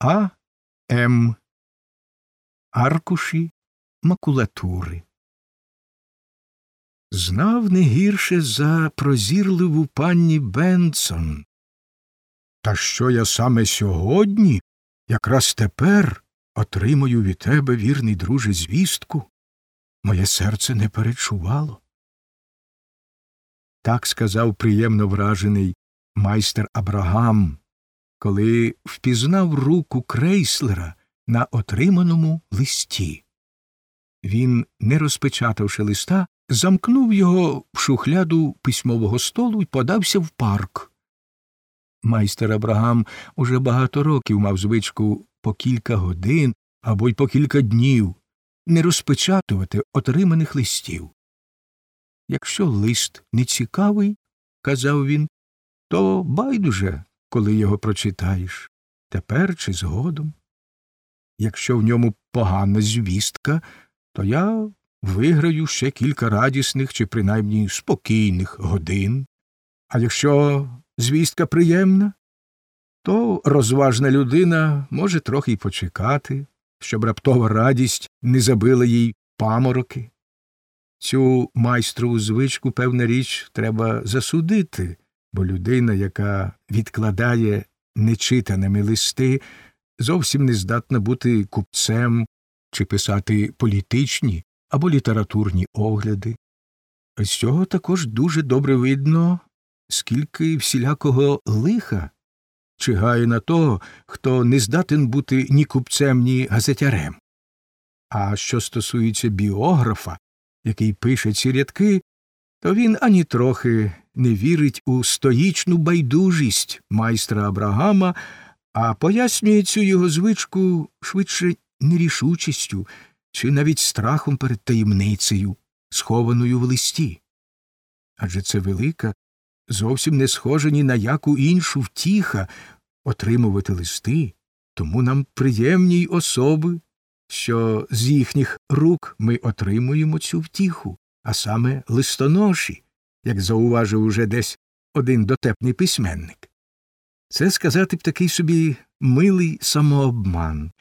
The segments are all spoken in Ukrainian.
А. М. Аркуші макулатури. Знав не гірше за прозірливу пані Бенсон. Та що я саме сьогодні, якраз тепер отримую від тебе, вірний друже, звістку, моє серце не перечувало. Так сказав приємно вражений майстер Абрагам, коли впізнав руку крейслера на отриманому листі. Він, не розпечатавши листа, замкнув його в шухляду письмового столу і подався в парк. Майстер Абрагам уже багато років мав звичку по кілька годин або й по кілька днів не розпечатувати отриманих листів. Якщо лист не цікавий, казав він, то байдуже, коли його прочитаєш, тепер чи згодом. Якщо в ньому погана звістка, то я виграю ще кілька радісних чи принаймні спокійних годин. А якщо звістка приємна, то розважна людина може трохи й почекати, щоб раптова радість не забила їй памороки. Цю майстрову звичку, певна річ, треба засудити, бо людина, яка відкладає нечитаними листи, зовсім не здатна бути купцем чи писати політичні або літературні огляди. З цього також дуже добре видно, скільки всілякого лиха чигає на того, хто не здатен бути ні купцем, ні газетярем. А що стосується біографа, який пише ці рядки, то він ані трохи не вірить у стоїчну байдужість майстра Абрагама, а пояснює цю його звичку швидше нерішучістю чи навіть страхом перед таємницею, схованою в листі. Адже це велика, зовсім не схожа ні на яку іншу втіха отримувати листи, тому нам приємні й особи, що з їхніх рук ми отримуємо цю втіху, а саме листоноші, як зауважив уже десь один дотепний письменник. Це сказати б такий собі милий самообман.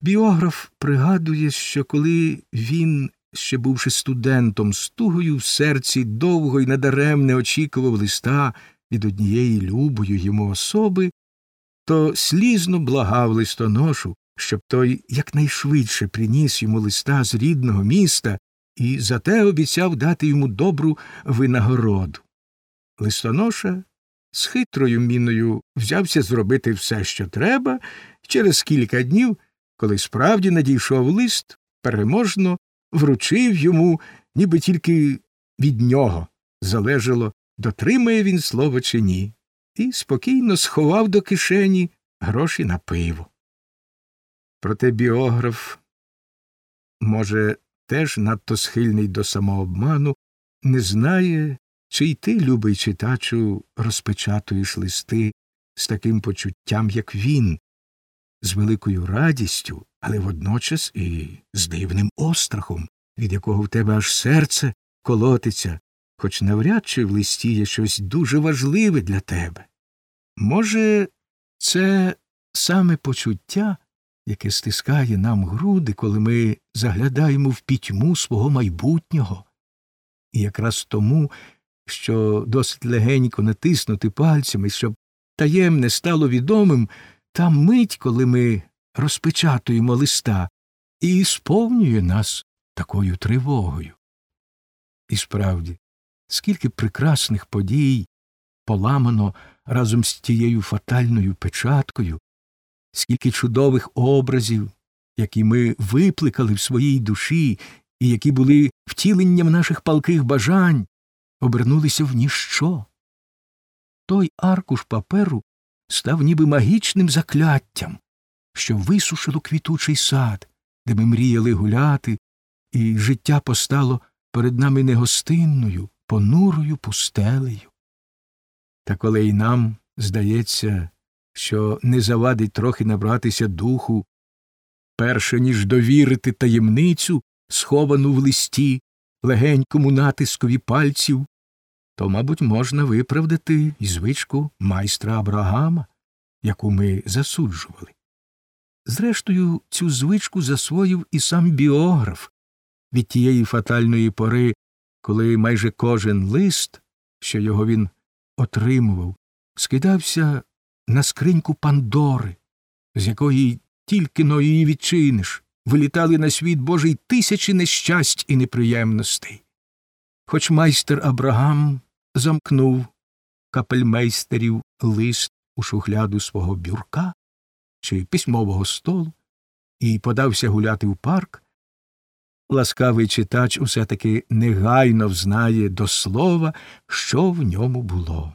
Біограф пригадує, що коли він, ще бувши студентом, з тугою в серці довго й надаремне очікував листа від однієї любої йому особи, то слізно благав листоношу, щоб той якнайшвидше приніс йому листа з рідного міста і зате обіцяв дати йому добру винагороду. Листоноша з хитрою міною взявся зробити все, що треба, через кілька днів, коли справді надійшов лист, переможно вручив йому, ніби тільки від нього залежало, дотримає він слово чи ні, і спокійно сховав до кишені гроші на пиво. Проте біограф, може, теж надто схильний до самообману, не знає, чи й ти, любий читачу, розпечатуєш листи з таким почуттям, як він, з великою радістю, але водночас і з дивним острахом, від якого в тебе аж серце колотиться, хоч навряд чи в листі є щось дуже важливе для тебе. Може, це саме почуття, яке стискає нам груди, коли ми заглядаємо в пітьму свого майбутнього, і якраз тому, що досить легенько натиснути пальцями, щоб таємне стало відомим, та мить, коли ми розпечатуємо листа, і сповнює нас такою тривогою. І справді, скільки прекрасних подій поламано разом з тією фатальною печаткою, скільки чудових образів, які ми випликали в своїй душі і які були втіленням наших палких бажань, обернулися в ніщо. Той аркуш паперу став ніби магічним закляттям, що висушило квітучий сад, де ми мріяли гуляти, і життя постало перед нами негостинною, понурою пустелею. Та коли й нам здається, що не завадить трохи набратися духу, перше ніж довірити таємницю, сховану в листі, легенькому натискові пальців, то, мабуть, можна виправдати і звичку майстра Абрагама, яку ми засуджували. Зрештою, цю звичку засвоїв і сам біограф від тієї фатальної пори, коли майже кожен лист, що його він отримував, скидався на скриньку Пандори, з якої тільки но її відчиниш, вилітали на світ Божий тисячі нещасть і неприємностей. Хоч майстер Абрагам замкнув капельмейстерів лист у шухляду свого бюрка чи письмового столу і подався гуляти в парк, ласкавий читач усе таки негайно взнає до слова, що в ньому було.